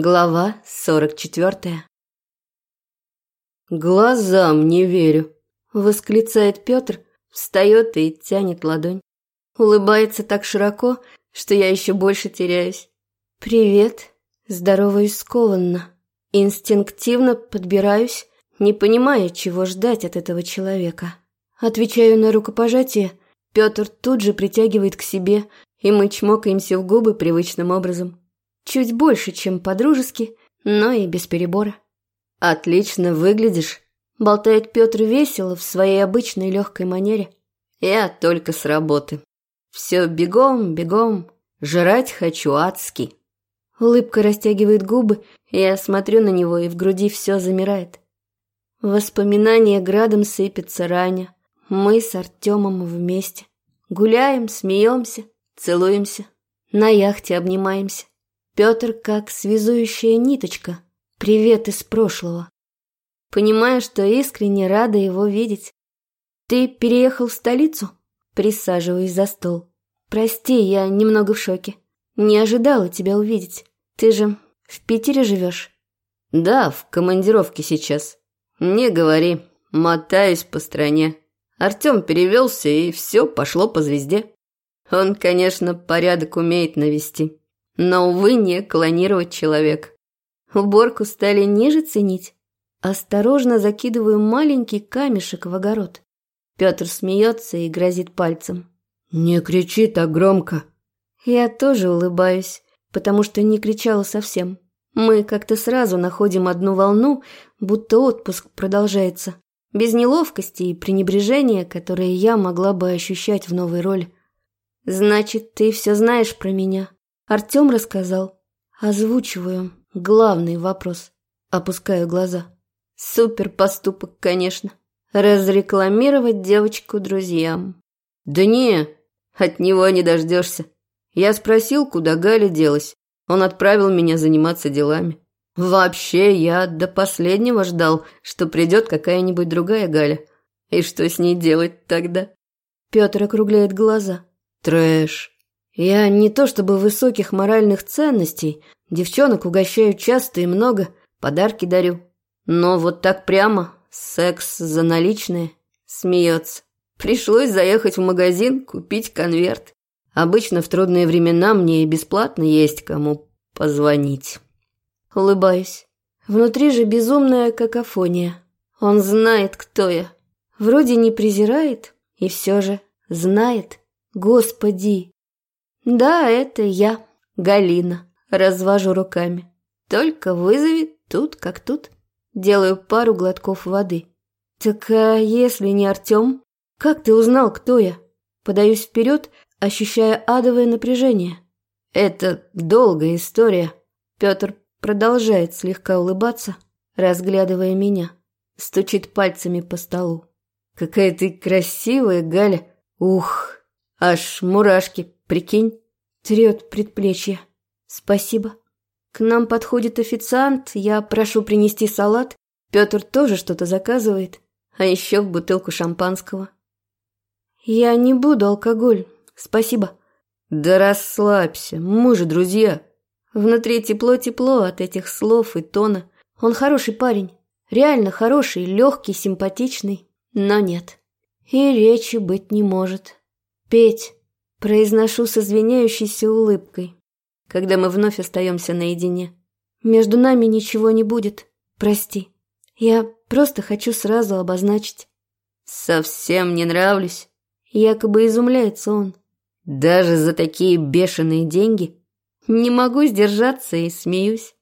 Глава сорок четвертая. «Глазам не верю», — восклицает Петр, встает и тянет ладонь. Улыбается так широко, что я еще больше теряюсь. «Привет», здороваюсь скованно, инстинктивно подбираюсь, не понимая, чего ждать от этого человека. Отвечаю на рукопожатие, Петр тут же притягивает к себе, и мы чмокаемся в губы привычным образом. Чуть больше, чем по-дружески, но и без перебора. «Отлично выглядишь», — болтает Петр весело в своей обычной легкой манере. «Я только с работы. Все бегом, бегом. Жрать хочу адски». Улыбка растягивает губы, я смотрю на него, и в груди все замирает. Воспоминания градом сыпятся раня. Мы с Артемом вместе. Гуляем, смеемся, целуемся. На яхте обнимаемся. Петр как связующая ниточка. Привет из прошлого. Понимаю, что искренне рада его видеть. Ты переехал в столицу? Присаживаюсь за стол. Прости, я немного в шоке. Не ожидала тебя увидеть. Ты же в Питере живешь? Да, в командировке сейчас. Не говори, мотаюсь по стране. Артем перевелся, и все пошло по звезде. Он, конечно, порядок умеет навести но, увы, не клонировать человек. Уборку стали ниже ценить. Осторожно закидываю маленький камешек в огород. Петр смеется и грозит пальцем. «Не кричи так громко!» Я тоже улыбаюсь, потому что не кричала совсем. Мы как-то сразу находим одну волну, будто отпуск продолжается. Без неловкости и пренебрежения, которые я могла бы ощущать в новой роли. «Значит, ты все знаешь про меня?» Артем рассказал. Озвучиваю главный вопрос. Опускаю глаза. Супер поступок, конечно. Разрекламировать девочку друзьям. Да не, от него не дождешься. Я спросил, куда Галя делась. Он отправил меня заниматься делами. Вообще, я до последнего ждал, что придет какая-нибудь другая Галя. И что с ней делать тогда? Петр округляет глаза. Трэш. Я не то чтобы высоких моральных ценностей, девчонок угощаю часто и много, подарки дарю. Но вот так прямо, секс за наличные, смеется. Пришлось заехать в магазин, купить конверт. Обычно в трудные времена мне и бесплатно есть кому позвонить. Улыбаюсь. Внутри же безумная какофония. Он знает, кто я. Вроде не презирает, и все же знает. Господи, да, это я, Галина. Развожу руками. Только вызови тут как тут. Делаю пару глотков воды. Так а если не Артем? Как ты узнал, кто я? Подаюсь вперед, ощущая адовое напряжение. Это долгая история. Петр продолжает слегка улыбаться, разглядывая меня. Стучит пальцами по столу. Какая ты красивая, Галя. Ух, аж мурашки Прикинь, трет предплечье. Спасибо. К нам подходит официант, я прошу принести салат. Петр тоже что-то заказывает, а еще бутылку шампанского. Я не буду алкоголь, спасибо. Да расслабься, мы же друзья. Внутри тепло-тепло от этих слов и тона. Он хороший парень, реально хороший, легкий, симпатичный, но нет. И речи быть не может. Петь, Произношу с извиняющейся улыбкой, когда мы вновь остаемся наедине. Между нами ничего не будет. Прости. Я просто хочу сразу обозначить. Совсем не нравлюсь. Якобы изумляется он. Даже за такие бешеные деньги? Не могу сдержаться и смеюсь.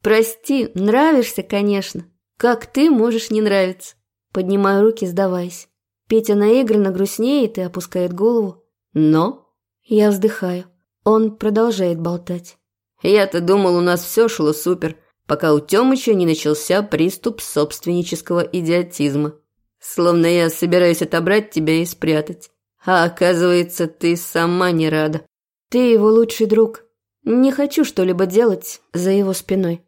Прости, нравишься, конечно. Как ты можешь не нравиться? Поднимаю руки, сдаваясь. Петя наигранно грустнеет и опускает голову. Но я вздыхаю. Он продолжает болтать. Я-то думал, у нас все шло супер, пока у Тёмыча не начался приступ собственнического идиотизма. Словно я собираюсь отобрать тебя и спрятать. А оказывается, ты сама не рада. Ты его лучший друг. Не хочу что-либо делать за его спиной.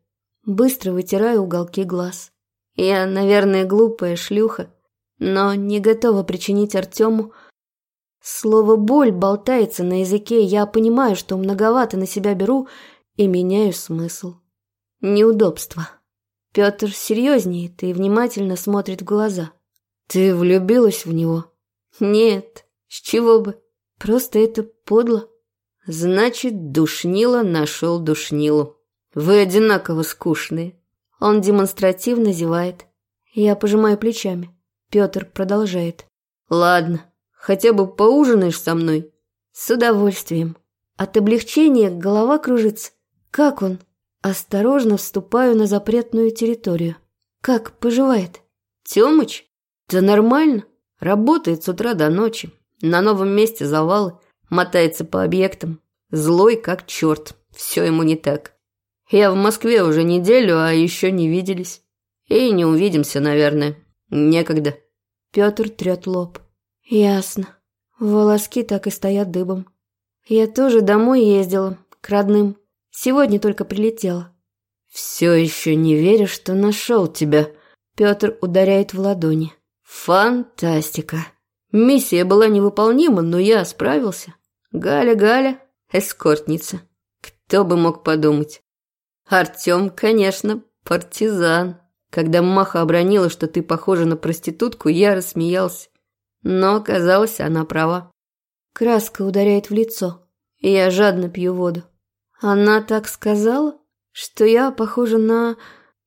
Быстро вытираю уголки глаз. Я, наверное, глупая шлюха, но не готова причинить Артему Слово «боль» болтается на языке, я понимаю, что многовато на себя беру и меняю смысл. неудобства. Петр серьезнеет и внимательно смотрит в глаза. Ты влюбилась в него? Нет, с чего бы? Просто это подло. Значит, душнило нашел душнилу. Вы одинаково скучные. Он демонстративно зевает. Я пожимаю плечами. Петр продолжает. Ладно, хотя бы поужинаешь со мной? С удовольствием. От облегчения голова кружится. Как он? Осторожно вступаю на запретную территорию. Как поживает? Тёмыч? Да нормально. Работает с утра до ночи. На новом месте завалы. Мотается по объектам. Злой как черт. Все ему не так. Я в Москве уже неделю, а еще не виделись. И не увидимся, наверное. Некогда. Петр трет лоб. Ясно. Волоски так и стоят дыбом. Я тоже домой ездила, к родным. Сегодня только прилетела. Все еще не верю, что нашел тебя. Петр ударяет в ладони. Фантастика. Миссия была невыполнима, но я справился. Галя, Галя, эскортница. Кто бы мог подумать. Артем, конечно, партизан. Когда Маха обронила, что ты похожа на проститутку, я рассмеялся. Но оказалось, она права. Краска ударяет в лицо, и я жадно пью воду. Она так сказала, что я похожа на...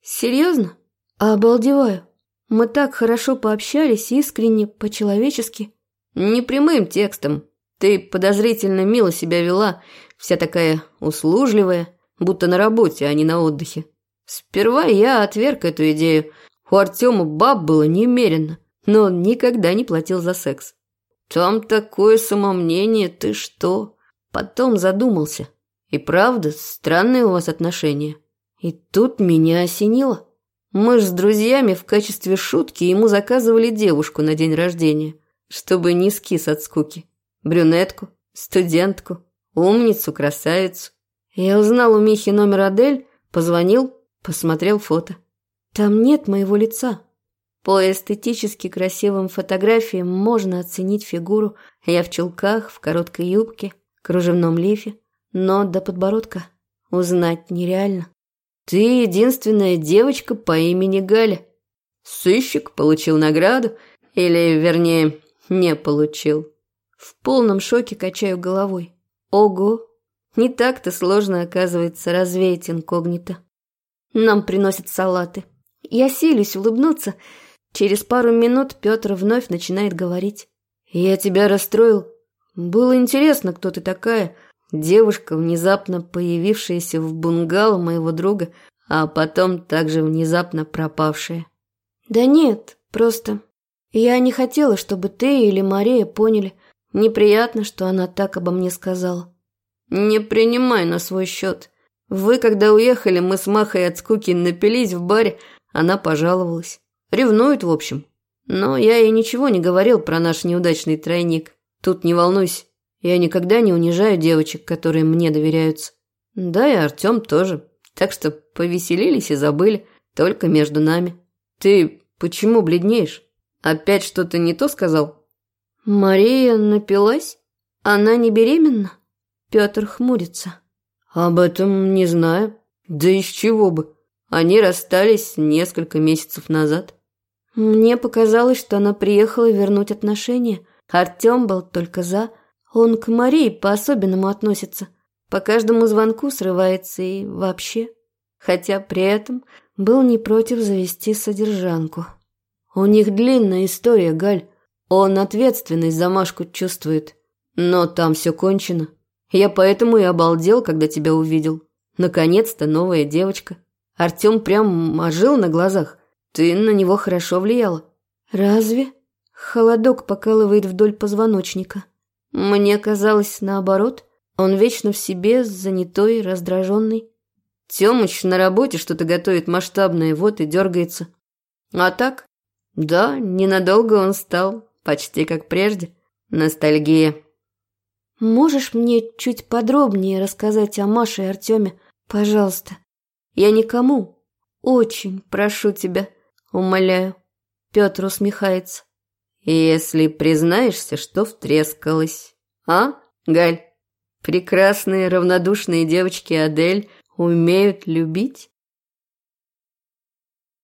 Серьезно? Обалдеваю. Мы так хорошо пообщались, искренне, по-человечески. Не прямым текстом. Ты подозрительно мило себя вела, вся такая услужливая, будто на работе, а не на отдыхе. Сперва я отверг эту идею. У Артема баб было немерено, но он никогда не платил за секс. Там такое самомнение, ты что? Потом задумался. И правда, странные у вас отношения. И тут меня осенило. Мы ж с друзьями в качестве шутки ему заказывали девушку на день рождения, чтобы не скис от скуки. Брюнетку, студентку, умницу, красавицу. Я узнал у Михи номер Адель, позвонил, посмотрел фото. Там нет моего лица. По эстетически красивым фотографиям можно оценить фигуру. Я в чулках, в короткой юбке, кружевном лифе, но до подбородка узнать нереально. Ты единственная девочка по имени Галя. Сыщик получил награду, или, вернее, не получил. В полном шоке качаю головой. Ого, не так-то сложно, оказывается, развеять инкогнито. Нам приносят салаты. Я силюсь улыбнуться. Через пару минут Петр вновь начинает говорить. «Я тебя расстроил. Было интересно, кто ты такая. Девушка, внезапно появившаяся в бунгало моего друга, а потом также внезапно пропавшая». «Да нет, просто я не хотела, чтобы ты или Мария поняли. Неприятно, что она так обо мне сказала». «Не принимай на свой счет. Вы, когда уехали, мы с Махой от скуки напились в баре, она пожаловалась. Ревнует, в общем. Но я ей ничего не говорил про наш неудачный тройник. Тут не волнуйся, я никогда не унижаю девочек, которые мне доверяются. Да и Артем тоже. Так что повеселились и забыли, только между нами. Ты почему бледнеешь? Опять что-то не то сказал? Мария напилась? Она не беременна? Петр хмурится. Об этом не знаю. Да из чего бы? Они расстались несколько месяцев назад. Мне показалось, что она приехала вернуть отношения. Артем был только за. Он к Марии по-особенному относится. По каждому звонку срывается и вообще. Хотя при этом был не против завести содержанку. У них длинная история, Галь. Он ответственность за Машку чувствует. Но там все кончено. Я поэтому и обалдел, когда тебя увидел. Наконец-то новая девочка. Артем прям ожил на глазах. Ты на него хорошо влияла. Разве? Холодок покалывает вдоль позвоночника. Мне казалось наоборот. Он вечно в себе, занятой, раздраженный. Тёмыч на работе что-то готовит масштабное, вот и дергается. А так? Да, ненадолго он стал, почти как прежде. Ностальгия. Можешь мне чуть подробнее рассказать о Маше и Артеме, пожалуйста? Я никому. Очень прошу тебя, умоляю. Петр усмехается. Если признаешься, что втрескалась. А, Галь? Прекрасные равнодушные девочки Адель умеют любить?